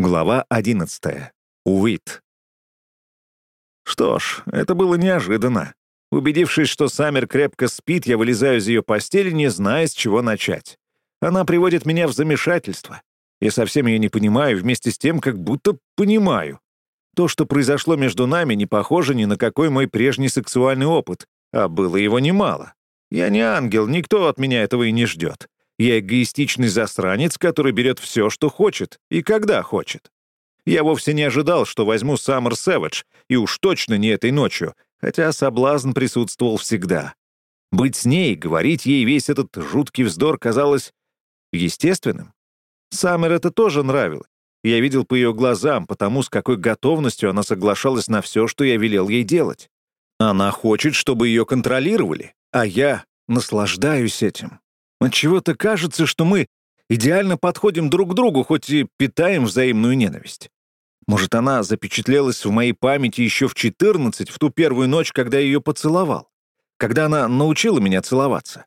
Глава 11. Уит. Что ж, это было неожиданно. Убедившись, что Саммер крепко спит, я вылезаю из ее постели, не зная, с чего начать. Она приводит меня в замешательство. Я совсем ее не понимаю, вместе с тем, как будто понимаю. То, что произошло между нами, не похоже ни на какой мой прежний сексуальный опыт, а было его немало. Я не ангел, никто от меня этого и не ждет. Я эгоистичный засранец, который берет все, что хочет, и когда хочет. Я вовсе не ожидал, что возьму Саммер Сэвидж, и уж точно не этой ночью, хотя соблазн присутствовал всегда. Быть с ней, говорить ей весь этот жуткий вздор казалось естественным. Саммер это тоже нравилось. Я видел по ее глазам, потому с какой готовностью она соглашалась на все, что я велел ей делать. Она хочет, чтобы ее контролировали, а я наслаждаюсь этим. Отчего-то кажется, что мы идеально подходим друг к другу, хоть и питаем взаимную ненависть. Может, она запечатлелась в моей памяти еще в 14, в ту первую ночь, когда я ее поцеловал, когда она научила меня целоваться.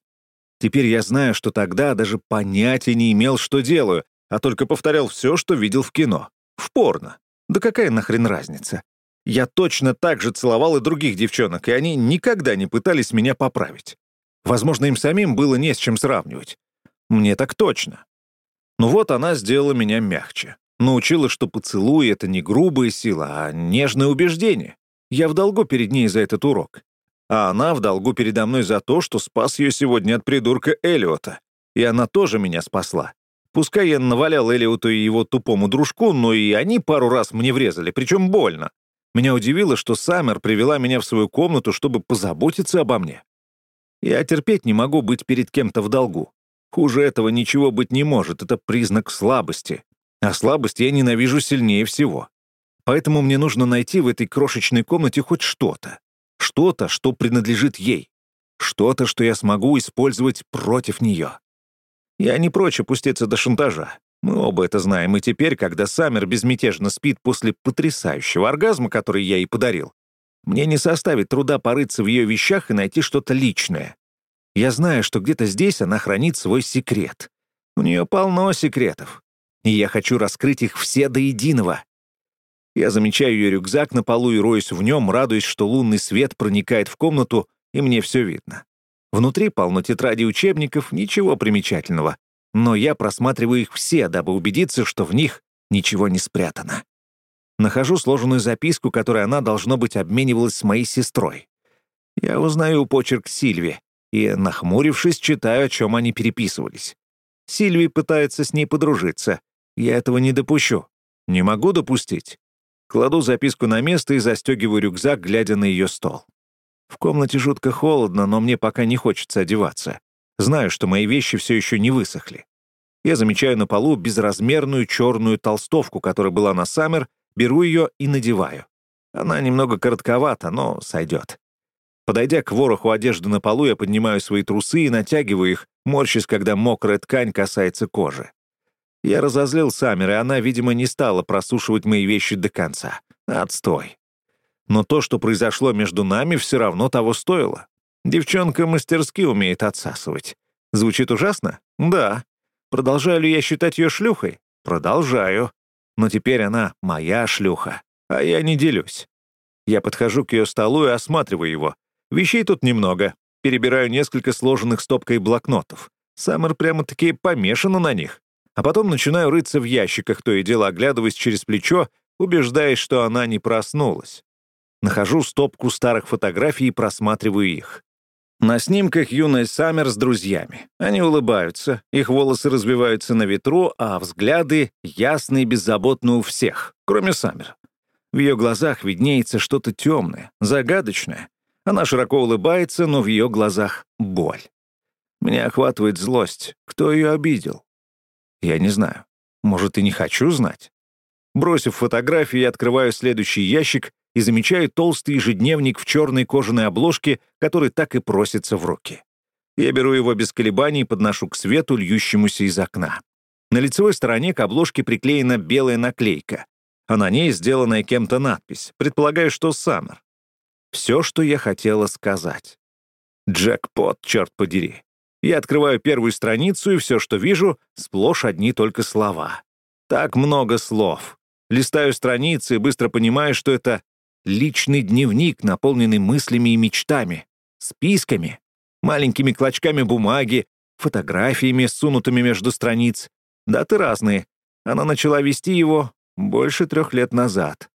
Теперь я знаю, что тогда даже понятия не имел, что делаю, а только повторял все, что видел в кино. В порно. Да какая нахрен разница? Я точно так же целовал и других девчонок, и они никогда не пытались меня поправить. Возможно, им самим было не с чем сравнивать. Мне так точно. Но вот она сделала меня мягче. Научила, что поцелуй — это не грубая сила, а нежное убеждение. Я в долгу перед ней за этот урок. А она в долгу передо мной за то, что спас ее сегодня от придурка Элиота. И она тоже меня спасла. Пускай я навалял Элиоту и его тупому дружку, но и они пару раз мне врезали, причем больно. Меня удивило, что Саммер привела меня в свою комнату, чтобы позаботиться обо мне. Я терпеть не могу быть перед кем-то в долгу. Хуже этого ничего быть не может, это признак слабости. А слабость я ненавижу сильнее всего. Поэтому мне нужно найти в этой крошечной комнате хоть что-то. Что-то, что принадлежит ей. Что-то, что я смогу использовать против нее. Я не прочь опуститься до шантажа. Мы оба это знаем, и теперь, когда Саммер безмятежно спит после потрясающего оргазма, который я ей подарил, мне не составит труда порыться в ее вещах и найти что-то личное. Я знаю, что где-то здесь она хранит свой секрет. У нее полно секретов. И я хочу раскрыть их все до единого. Я замечаю ее рюкзак на полу и роюсь в нем, радуясь, что лунный свет проникает в комнату, и мне все видно. Внутри полно тетрадей учебников, ничего примечательного. Но я просматриваю их все, дабы убедиться, что в них ничего не спрятано. Нахожу сложенную записку, которой она, должно быть, обменивалась с моей сестрой. Я узнаю почерк Сильви и, нахмурившись, читаю, о чем они переписывались. Сильви пытается с ней подружиться. Я этого не допущу. Не могу допустить. Кладу записку на место и застегиваю рюкзак, глядя на ее стол. В комнате жутко холодно, но мне пока не хочется одеваться. Знаю, что мои вещи все еще не высохли. Я замечаю на полу безразмерную черную толстовку, которая была на Саммер, Беру ее и надеваю. Она немного коротковата, но сойдет. Подойдя к вороху одежды на полу, я поднимаю свои трусы и натягиваю их, морщись, когда мокрая ткань касается кожи. Я разозлил Саммер, и она, видимо, не стала просушивать мои вещи до конца. Отстой. Но то, что произошло между нами, все равно того стоило. Девчонка мастерски умеет отсасывать. Звучит ужасно? Да. Продолжаю ли я считать ее шлюхой? Продолжаю но теперь она моя шлюха, а я не делюсь. Я подхожу к ее столу и осматриваю его. Вещей тут немного. Перебираю несколько сложенных стопкой блокнотов. Саммер прямо-таки помешана на них. А потом начинаю рыться в ящиках, то и дело оглядываясь через плечо, убеждаясь, что она не проснулась. Нахожу стопку старых фотографий и просматриваю их. На снимках юная Саммер с друзьями. Они улыбаются, их волосы разбиваются на ветру, а взгляды ясные и беззаботны у всех, кроме Саммер. В ее глазах виднеется что-то темное, загадочное. Она широко улыбается, но в ее глазах боль. Меня охватывает злость. Кто ее обидел? Я не знаю. Может, и не хочу знать. Бросив фотографии, я открываю следующий ящик и замечаю толстый ежедневник в черной кожаной обложке, который так и просится в руки. Я беру его без колебаний и подношу к свету, льющемуся из окна. На лицевой стороне к обложке приклеена белая наклейка, а на ней сделанная кем-то надпись, предполагаю, что «Саммер». Все, что я хотела сказать. Джекпот, черт подери. Я открываю первую страницу, и все, что вижу, сплошь одни только слова. Так много слов. Листаю страницы и быстро понимаю, что это личный дневник, наполненный мыслями и мечтами, списками, маленькими клочками бумаги, фотографиями, сунутыми между страниц. Даты разные. Она начала вести его больше трех лет назад.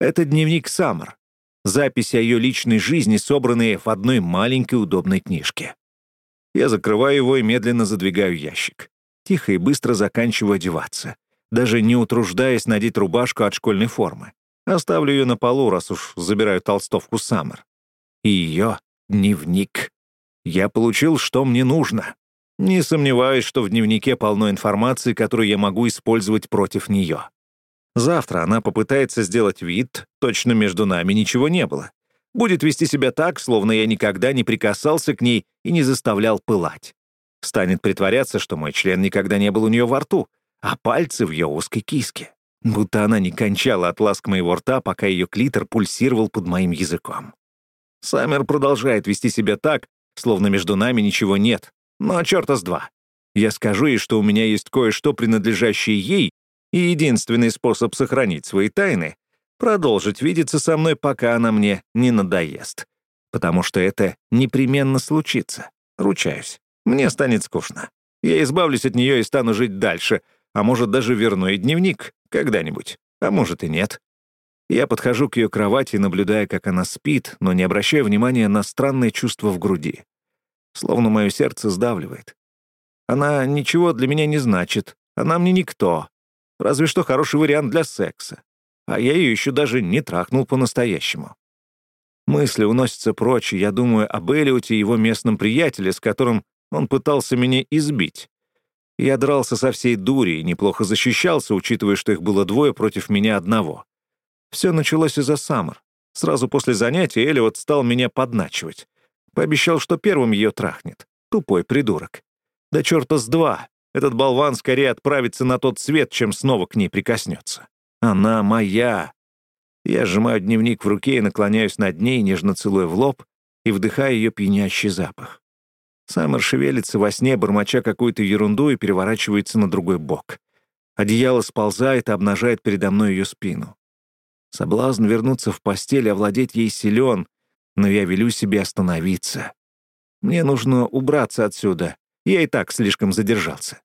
Это дневник Саммер. Записи о ее личной жизни, собранные в одной маленькой удобной книжке. Я закрываю его и медленно задвигаю ящик. Тихо и быстро заканчиваю одеваться, даже не утруждаясь надеть рубашку от школьной формы. Оставлю ее на полу, раз уж забираю толстовку Саммер. И ее дневник. Я получил, что мне нужно. Не сомневаюсь, что в дневнике полно информации, которую я могу использовать против нее. Завтра она попытается сделать вид, точно между нами ничего не было. Будет вести себя так, словно я никогда не прикасался к ней и не заставлял пылать. Станет притворяться, что мой член никогда не был у нее во рту, а пальцы в ее узкой киске. Будто она не кончала от ласк моего рта, пока ее клитор пульсировал под моим языком. Саммер продолжает вести себя так, словно между нами ничего нет, но черта с два. Я скажу ей, что у меня есть кое-что, принадлежащее ей, и единственный способ сохранить свои тайны — продолжить видеться со мной, пока она мне не надоест. Потому что это непременно случится. Ручаюсь. Мне станет скучно. Я избавлюсь от нее и стану жить дальше, а может, даже верну ей дневник когда-нибудь, а может и нет. Я подхожу к ее кровати, наблюдая, как она спит, но не обращая внимания на странное чувство в груди словно мое сердце сдавливает. Она ничего для меня не значит, она мне никто. Разве что хороший вариант для секса. А я ее еще даже не трахнул по-настоящему. Мысли уносятся прочь, и я думаю об Элиоте и его местном приятеле, с которым он пытался меня избить. Я дрался со всей дури и неплохо защищался, учитывая, что их было двое против меня одного. Все началось из-за Саммер. Сразу после занятия Элиот стал меня подначивать. Пообещал, что первым ее трахнет. Тупой придурок. Да черта с два. Этот болван скорее отправится на тот свет, чем снова к ней прикоснется. Она моя. Я сжимаю дневник в руке и наклоняюсь над ней, нежно целуя в лоб, и вдыхаю ее пьянящий запах. Саммер шевелится во сне, бормоча какую-то ерунду и переворачивается на другой бок. Одеяло сползает и обнажает передо мной ее спину. Соблазн вернуться в постель, овладеть ей силен, но я велю себе остановиться. Мне нужно убраться отсюда. Я и так слишком задержался.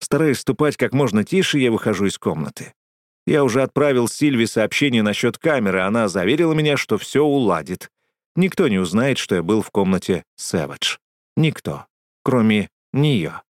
Стараясь ступать как можно тише, я выхожу из комнаты. Я уже отправил Сильви сообщение насчет камеры, она заверила меня, что все уладит. Никто не узнает, что я был в комнате Сэвидж. Никто, кроме нее.